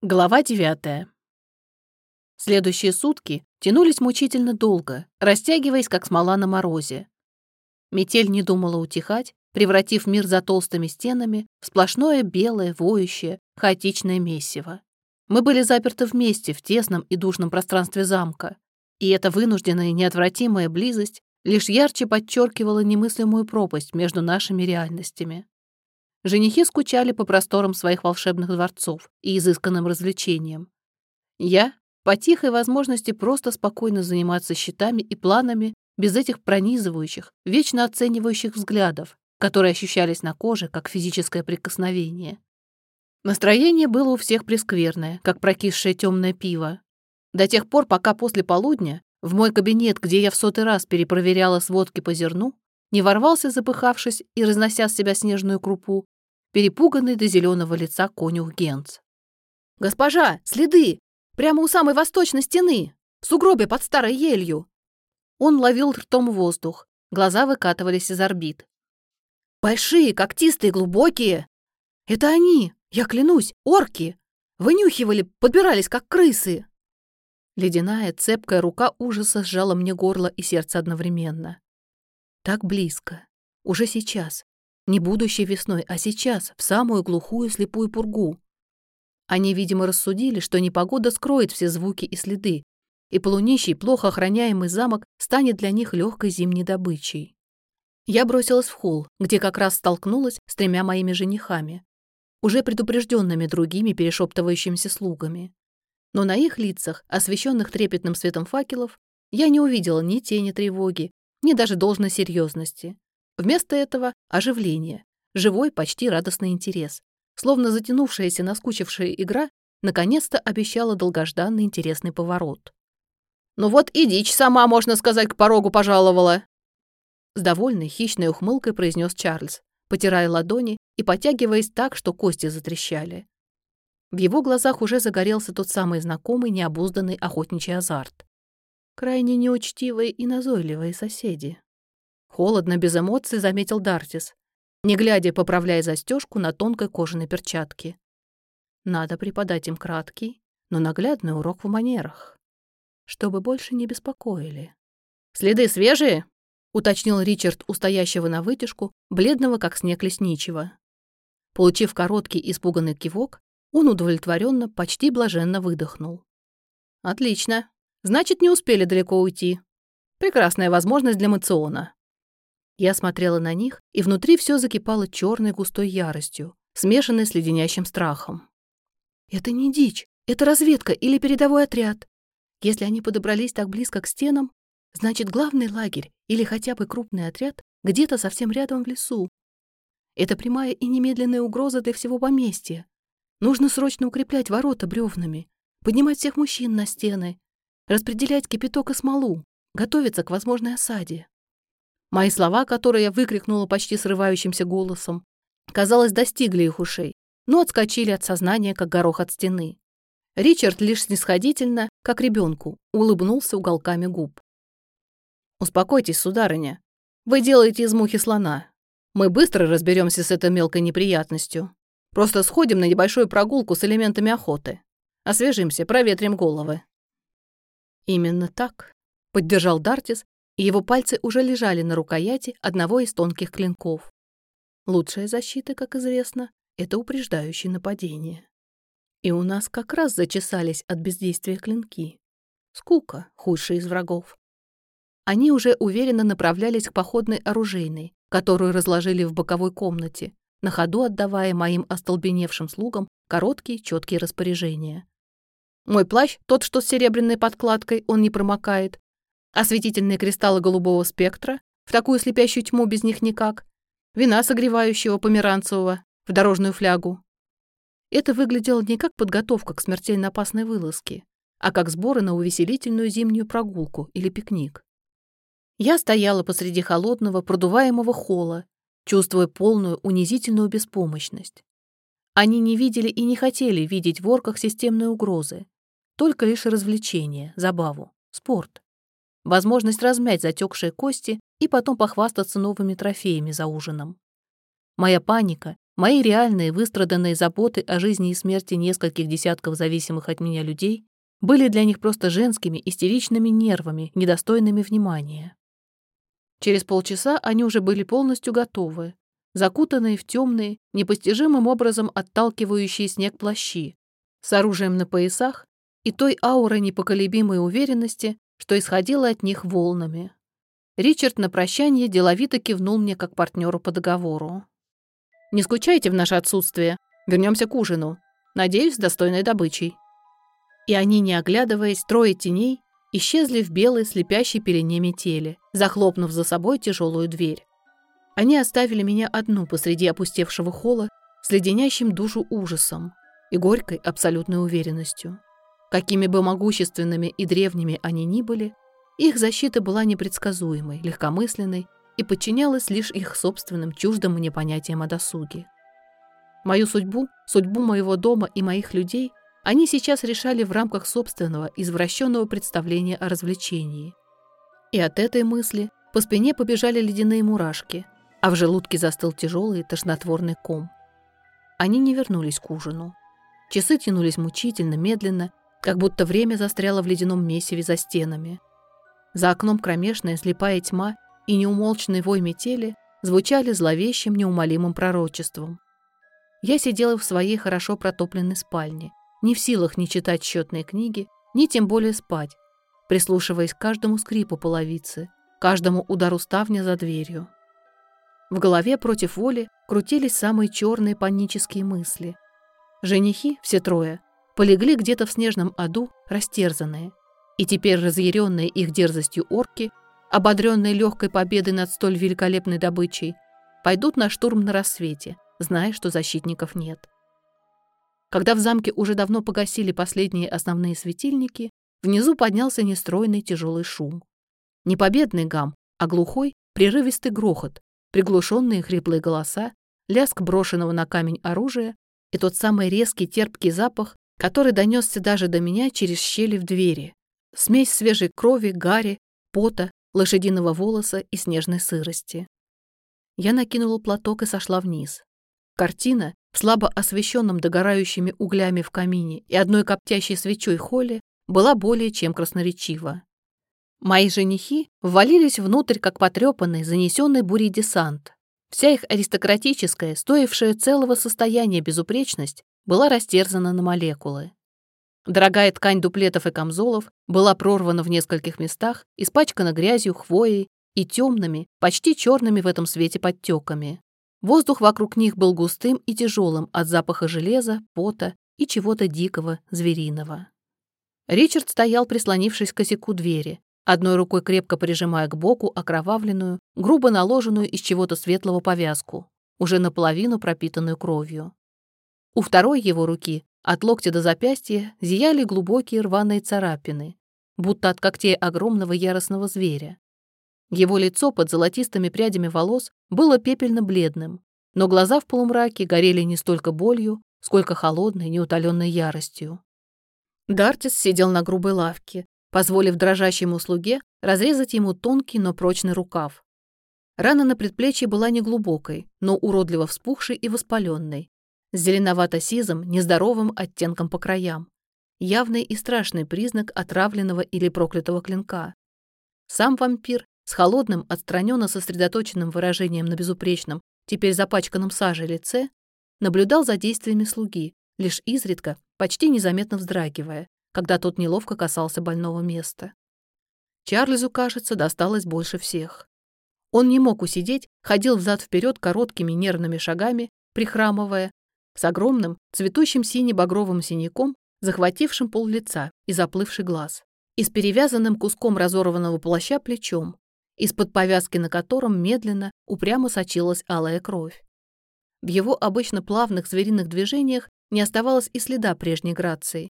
Глава 9. Следующие сутки тянулись мучительно долго, растягиваясь, как смола на морозе. Метель не думала утихать, превратив мир за толстыми стенами в сплошное белое, воющее, хаотичное месиво. Мы были заперты вместе в тесном и душном пространстве замка, и эта вынужденная неотвратимая близость лишь ярче подчеркивала немыслимую пропасть между нашими реальностями. Женихи скучали по просторам своих волшебных дворцов и изысканным развлечениям. Я — по тихой возможности просто спокойно заниматься счетами и планами без этих пронизывающих, вечно оценивающих взглядов, которые ощущались на коже, как физическое прикосновение. Настроение было у всех прескверное, как прокисшее темное пиво. До тех пор, пока после полудня в мой кабинет, где я в сотый раз перепроверяла сводки по зерну, не ворвался, запыхавшись и разнося с себя снежную крупу, перепуганный до зеленого лица конюх Генц. «Госпожа, следы! Прямо у самой восточной стены! В сугробе под старой елью!» Он ловил ртом воздух, глаза выкатывались из орбит. «Большие, когтистые, глубокие! Это они, я клянусь, орки! Вынюхивали, подбирались, как крысы!» Ледяная, цепкая рука ужаса сжала мне горло и сердце одновременно. Так близко. Уже сейчас. Не будущей весной, а сейчас, в самую глухую слепую пургу. Они, видимо, рассудили, что непогода скроет все звуки и следы, и полунищий, плохо охраняемый замок станет для них легкой зимней добычей. Я бросилась в холл, где как раз столкнулась с тремя моими женихами, уже предупрежденными другими перешептывающимися слугами. Но на их лицах, освещенных трепетным светом факелов, я не увидела ни тени тревоги, ни даже должной серьезности. Вместо этого — оживление, живой, почти радостный интерес. Словно затянувшаяся, наскучившая игра наконец-то обещала долгожданный интересный поворот. «Ну вот и дичь сама, можно сказать, к порогу пожаловала!» С довольной, хищной ухмылкой произнес Чарльз, потирая ладони и потягиваясь так, что кости затрещали. В его глазах уже загорелся тот самый знакомый необузданный охотничий азарт. Крайне неучтивые и назойливые соседи. Холодно, без эмоций, заметил Дартис, не глядя, поправляя застежку на тонкой кожаной перчатке. Надо преподать им краткий, но наглядный урок в манерах, чтобы больше не беспокоили. «Следы свежие?» — уточнил Ричард у на вытяжку, бледного, как снег лесничего. Получив короткий испуганный кивок, он удовлетворенно, почти блаженно выдохнул. «Отлично. Значит, не успели далеко уйти. Прекрасная возможность для мациона. Я смотрела на них, и внутри все закипало черной густой яростью, смешанной с леденящим страхом. «Это не дичь, это разведка или передовой отряд. Если они подобрались так близко к стенам, значит, главный лагерь или хотя бы крупный отряд где-то совсем рядом в лесу. Это прямая и немедленная угроза для всего поместья. Нужно срочно укреплять ворота бревнами, поднимать всех мужчин на стены, распределять кипяток и смолу, готовиться к возможной осаде. Мои слова, которые я выкрикнула почти срывающимся голосом, казалось, достигли их ушей, но отскочили от сознания, как горох от стены. Ричард лишь снисходительно, как ребенку, улыбнулся уголками губ. «Успокойтесь, сударыня. Вы делаете из мухи слона. Мы быстро разберемся с этой мелкой неприятностью. Просто сходим на небольшую прогулку с элементами охоты. Освежимся, проветрим головы». «Именно так», — поддержал Дартис, его пальцы уже лежали на рукояти одного из тонких клинков. Лучшая защита, как известно, это упреждающее нападение. И у нас как раз зачесались от бездействия клинки. Скука — худший из врагов. Они уже уверенно направлялись к походной оружейной, которую разложили в боковой комнате, на ходу отдавая моим остолбеневшим слугам короткие, четкие распоряжения. Мой плащ, тот, что с серебряной подкладкой, он не промокает, осветительные кристаллы голубого спектра, в такую слепящую тьму без них никак, вина согревающего померанцевого в дорожную флягу. Это выглядело не как подготовка к смертельно опасной вылазке, а как сборы на увеселительную зимнюю прогулку или пикник. Я стояла посреди холодного, продуваемого холла, чувствуя полную унизительную беспомощность. Они не видели и не хотели видеть в орках системной угрозы, только лишь развлечение, забаву, спорт возможность размять затекшие кости и потом похвастаться новыми трофеями за ужином. Моя паника, мои реальные выстраданные заботы о жизни и смерти нескольких десятков зависимых от меня людей были для них просто женскими истеричными нервами, недостойными внимания. Через полчаса они уже были полностью готовы, закутанные в темные, непостижимым образом отталкивающие снег плащи, с оружием на поясах и той аурой непоколебимой уверенности, что исходила от них волнами. Ричард на прощание деловито кивнул мне как партнеру по договору. «Не скучайте в наше отсутствие. Вернемся к ужину. Надеюсь, с достойной добычей». И они, не оглядываясь, трое теней, исчезли в белой слепящей пелене метели, захлопнув за собой тяжелую дверь. Они оставили меня одну посреди опустевшего холла с леденящим душу ужасом и горькой абсолютной уверенностью. Какими бы могущественными и древними они ни были, их защита была непредсказуемой, легкомысленной и подчинялась лишь их собственным чуждым мне понятиям о досуге. Мою судьбу, судьбу моего дома и моих людей они сейчас решали в рамках собственного извращенного представления о развлечении. И от этой мысли по спине побежали ледяные мурашки, а в желудке застыл тяжелый тошнотворный ком. Они не вернулись к ужину. Часы тянулись мучительно, медленно, как будто время застряло в ледяном месиве за стенами. За окном кромешная слепая тьма и неумолчный вой метели звучали зловещим неумолимым пророчеством. Я сидела в своей хорошо протопленной спальне, не в силах ни читать счетные книги, ни тем более спать, прислушиваясь к каждому скрипу половицы, каждому удару ставня за дверью. В голове против воли крутились самые черные панические мысли. Женихи, все трое, полегли где-то в снежном аду, растерзанные. И теперь разъяренные их дерзостью орки, ободренные легкой победой над столь великолепной добычей, пойдут на штурм на рассвете, зная, что защитников нет. Когда в замке уже давно погасили последние основные светильники, внизу поднялся нестройный тяжелый шум. Не победный гам, а глухой, прерывистый грохот, приглушенные хриплые голоса, лязг брошенного на камень оружия и тот самый резкий терпкий запах, который донесся даже до меня через щели в двери. Смесь свежей крови, гари, пота, лошадиного волоса и снежной сырости. Я накинула платок и сошла вниз. Картина в слабо освещенном догорающими углями в камине и одной коптящей свечой холле была более чем красноречива. Мои женихи ввалились внутрь, как потрепанный, занесенный бурей десант. Вся их аристократическая, стоившая целого состояния безупречность была растерзана на молекулы. Дорогая ткань дуплетов и камзолов была прорвана в нескольких местах, испачкана грязью, хвоей и темными, почти черными в этом свете подтеками. Воздух вокруг них был густым и тяжелым от запаха железа, пота и чего-то дикого, звериного. Ричард стоял, прислонившись к косяку двери, одной рукой крепко прижимая к боку окровавленную, грубо наложенную из чего-то светлого повязку, уже наполовину пропитанную кровью. У второй его руки, от локтя до запястья, зияли глубокие рваные царапины, будто от когтей огромного яростного зверя. Его лицо под золотистыми прядями волос было пепельно-бледным, но глаза в полумраке горели не столько болью, сколько холодной, неутоленной яростью. Дартис сидел на грубой лавке, позволив дрожащему слуге разрезать ему тонкий, но прочный рукав. Рана на предплечье была неглубокой, но уродливо вспухшей и воспаленной, с зеленовато-сизым, нездоровым оттенком по краям. Явный и страшный признак отравленного или проклятого клинка. Сам вампир с холодным, отстраненно сосредоточенным выражением на безупречном, теперь запачканном сажей лице, наблюдал за действиями слуги, лишь изредка, почти незаметно вздрагивая, когда тот неловко касался больного места. Чарльзу, кажется, досталось больше всех. Он не мог усидеть, ходил взад-вперед короткими нервными шагами, прихрамывая, с огромным, цветущим сине-багровым синяком, захватившим пол лица и заплывший глаз, и с перевязанным куском разорванного плаща плечом, из-под повязки на котором медленно, упрямо сочилась алая кровь. В его обычно плавных звериных движениях не оставалось и следа прежней грации,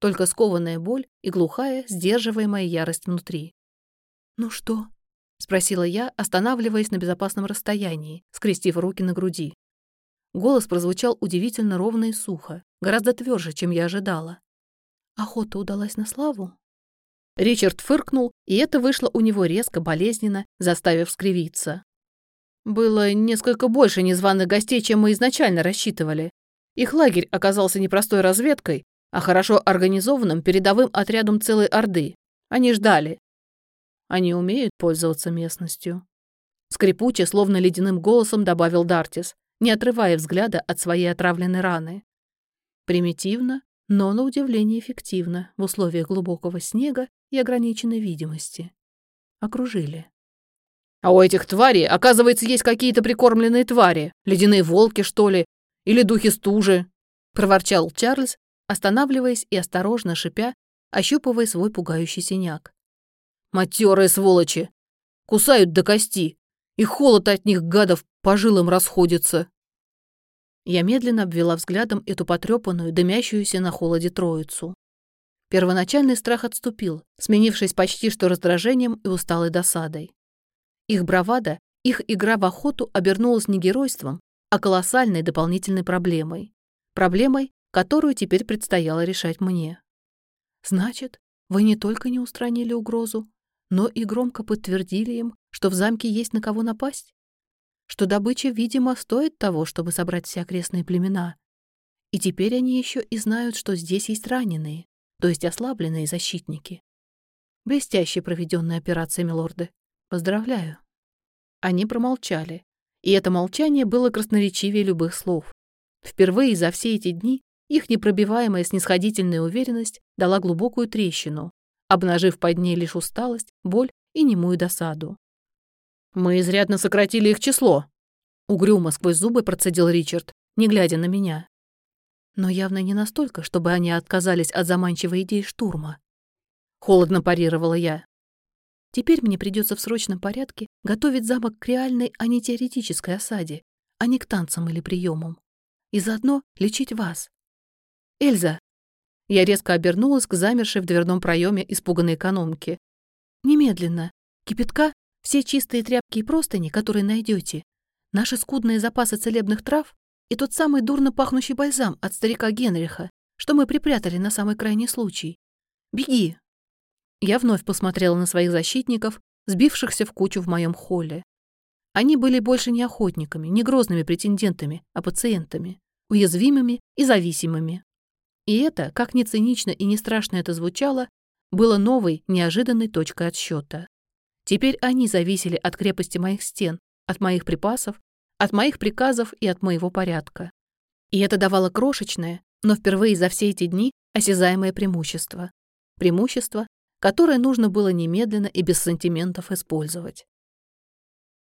только скованная боль и глухая, сдерживаемая ярость внутри. «Ну что?» — спросила я, останавливаясь на безопасном расстоянии, скрестив руки на груди. Голос прозвучал удивительно ровно и сухо, гораздо тверже, чем я ожидала. Охота удалась на славу? Ричард фыркнул, и это вышло у него резко, болезненно, заставив скривиться. Было несколько больше незваных гостей, чем мы изначально рассчитывали. Их лагерь оказался не простой разведкой, а хорошо организованным передовым отрядом целой Орды. Они ждали. Они умеют пользоваться местностью. Скрипуче, словно ледяным голосом добавил Дартис, не отрывая взгляда от своей отравленной раны. Примитивно, но на удивление эффективно в условиях глубокого снега и ограниченной видимости. Окружили. А у этих тварей, оказывается, есть какие-то прикормленные твари. Ледяные волки, что ли? Или духи стужи?» Проворчал Чарльз, останавливаясь и осторожно шипя, ощупывая свой пугающий синяк. «Матерые сволочи! Кусают до кости, и холод от них, гадов, по жилам расходится!» Я медленно обвела взглядом эту потрепанную, дымящуюся на холоде троицу. Первоначальный страх отступил, сменившись почти что раздражением и усталой досадой. Их бравада, их игра в охоту обернулась не геройством, а колоссальной дополнительной проблемой. Проблемой, которую теперь предстояло решать мне. Значит, вы не только не устранили угрозу, но и громко подтвердили им, что в замке есть на кого напасть? Что добыча, видимо, стоит того, чтобы собрать все окрестные племена. И теперь они еще и знают, что здесь есть раненые, то есть ослабленные защитники. Блестяще проведенная операция, милорды. Поздравляю. Они промолчали, и это молчание было красноречивее любых слов. Впервые за все эти дни их непробиваемая снисходительная уверенность дала глубокую трещину, обнажив под ней лишь усталость, боль и немую досаду. «Мы изрядно сократили их число», — угрюмо сквозь зубы процедил Ричард, не глядя на меня. Но явно не настолько, чтобы они отказались от заманчивой идеи штурма. Холодно парировала я. Теперь мне придется в срочном порядке готовить замок к реальной, а не теоретической осаде, а не к танцам или приемам. И заодно лечить вас. Эльза. Я резко обернулась к замершей в дверном проеме испуганной экономке. Немедленно. Кипятка, все чистые тряпки и простыни, которые найдете, наши скудные запасы целебных трав и тот самый дурно пахнущий бальзам от старика Генриха, что мы припрятали на самый крайний случай. Беги, я вновь посмотрела на своих защитников, сбившихся в кучу в моем холле. Они были больше не охотниками, не грозными претендентами, а пациентами, уязвимыми и зависимыми. И это, как ни цинично и не страшно это звучало, было новой, неожиданной точкой отсчета. Теперь они зависели от крепости моих стен, от моих припасов, от моих приказов и от моего порядка. И это давало крошечное, но впервые за все эти дни осязаемое преимущество. Преимущество, которое нужно было немедленно и без сантиментов использовать.